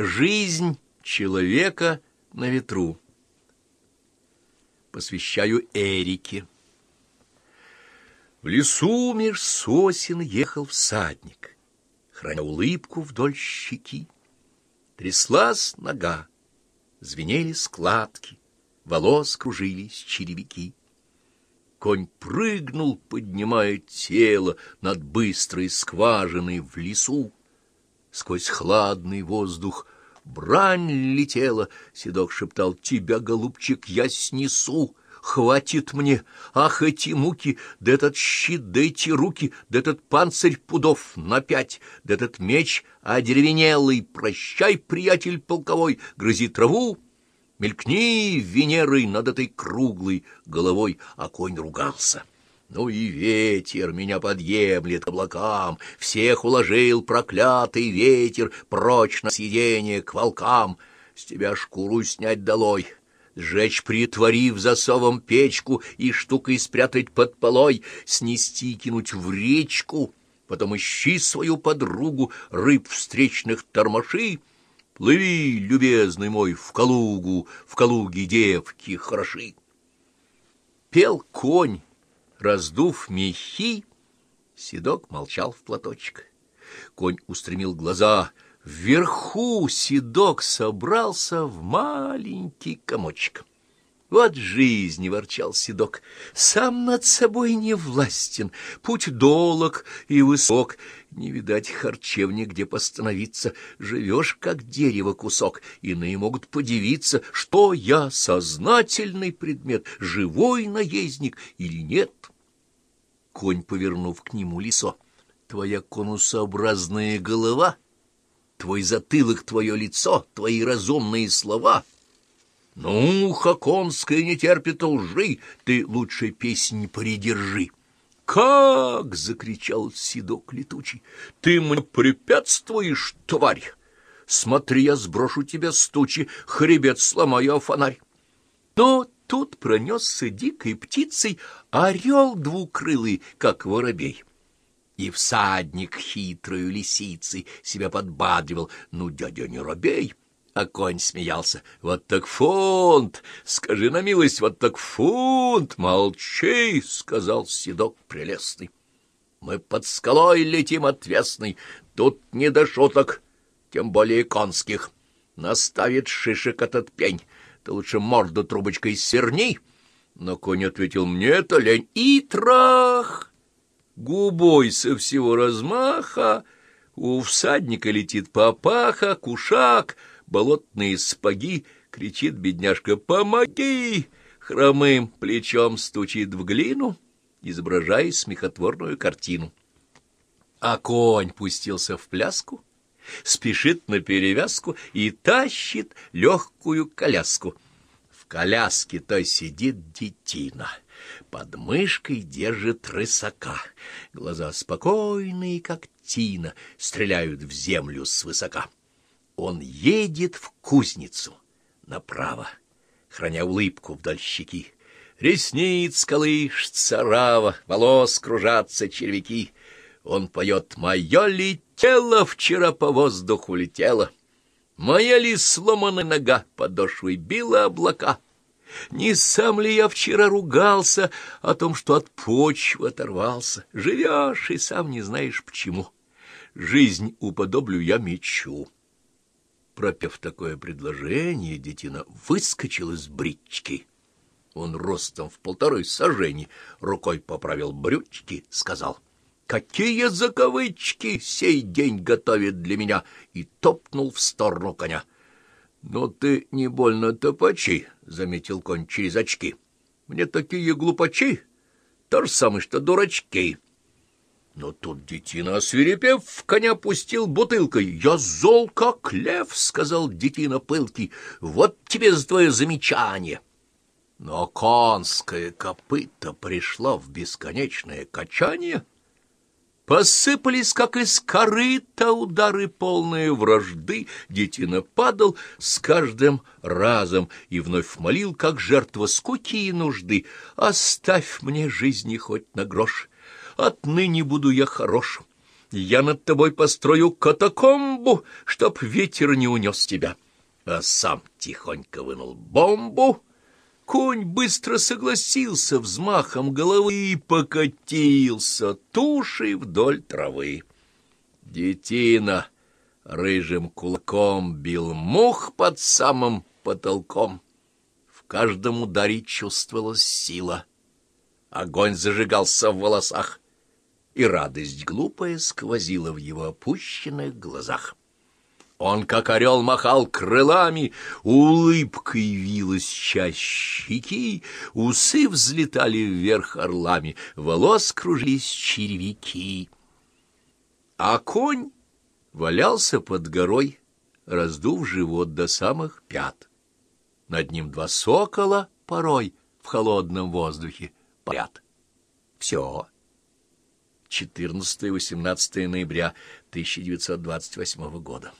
Жизнь человека на ветру. Посвящаю Эрике. В лесу меж сосен ехал всадник, Храня улыбку вдоль щеки. Тряслась нога, звенели складки, Волос кружились черевики. Конь прыгнул, поднимая тело Над быстрой скважиной в лесу. Сквозь хладный воздух брань летела. Седок шептал, «Тебя, голубчик, я снесу!» Хватит мне, ах, эти муки, да этот щит, да эти руки, да этот панцирь пудов на пять, да этот меч одеревенелый, прощай, приятель полковой, грызи траву, мелькни Венерой над этой круглой головой, а конь ругался. Ну и ветер меня подъемлет к облакам, Всех уложил проклятый ветер Прочь на съедение к волкам. С тебя шкуру снять долой, Сжечь, притворив засовом печку И штукой спрятать под полой, Снести кинуть в речку, Потом ищи свою подругу, Рыб встречных тормоши, Плыви, любезный мой, в Калугу, В Калуге девки хороши. Пел конь Раздув мехи, Седок молчал в платочек. Конь устремил глаза. Вверху Седок собрался в маленький комочек. Вот жизнь, — ворчал Седок, — сам над собой не властен, путь долог и высок, не видать харчевни, где постановиться, живешь, как дерево кусок, иные могут подивиться, что я сознательный предмет, живой наездник или нет. Конь, повернув к нему лицо, твоя конусообразная голова, твой затылок, твое лицо, твои разумные слова — ну, Хаконская не терпит лжи, ты лучше песни придержи. «Как!» — закричал седок летучий. «Ты мне препятствуешь, тварь! Смотри, я сброшу тебя с тучи, хребет сломаю фонарь!» Но тут пронесся дикой птицей орел двукрылый, как воробей. И всадник хитрою лисицей себя подбадривал. «Ну, дядя, не робей!» А конь смеялся. «Вот так фунт! Скажи на милость, вот так фунт! Молчи!» — сказал седок прелестный. «Мы под скалой летим отвесной, тут не до шуток, тем более конских. Наставит шишек этот пень, ты лучше морду трубочкой сверни». Но конь ответил, мне это лень, и трах! Губой со всего размаха у всадника летит папаха, кушак — болотные спаги, кричит бедняжка «Помоги!» Хромым плечом стучит в глину, изображая смехотворную картину. А конь пустился в пляску, спешит на перевязку и тащит легкую коляску. В коляске-то сидит детина, под мышкой держит рысака. Глаза спокойные, как тина, стреляют в землю свысока. Он едет в кузницу направо, храня улыбку вдоль щеки. Ресниц колышется рава, волос кружатся червяки. Он поет «Мое ли вчера по воздуху летело? Моя ли сломанная нога подошвой била облака?» Не сам ли я вчера ругался о том, что от почвы оторвался? Живешь и сам не знаешь почему. Жизнь уподоблю я мечу. Пропев такое предложение, детина выскочил из брички. Он ростом в полторы сажени, рукой поправил брючки, сказал, «Какие закавычки сей день готовит для меня!» и топнул в сторону коня. «Но ты не больно топачи», — заметил конь через очки. «Мне такие глупачи, то же самое, что дурачки». Но тут детина, освирепев, в коня пустил бутылкой. «Я зол, как лев», — сказал детина пылкий. «Вот тебе за твое замечание». Но конское копыто пришло в бесконечное качание. Посыпались, как из корыта, удары полные вражды. Детина падал с каждым разом и вновь молил, как жертва скуки и нужды. «Оставь мне жизни хоть на грош». Отныне буду я хорош. Я над тобой построю катакомбу, чтоб ветер не унес тебя. А сам тихонько вынул бомбу. Конь быстро согласился взмахом головы и покатился тушей вдоль травы. Детина рыжим кулаком бил мух под самым потолком. В каждом ударе чувствовалась сила. Огонь зажигался в волосах, и радость глупая сквозила в его опущенных глазах. Он, как орел, махал крылами, улыбкой вилась часть щеки, усы взлетали вверх орлами, волос кружились червяки. А конь валялся под горой, раздув живот до самых пят. Над ним два сокола порой в холодном воздухе парят. Все. 14-18 ноября 1928 года.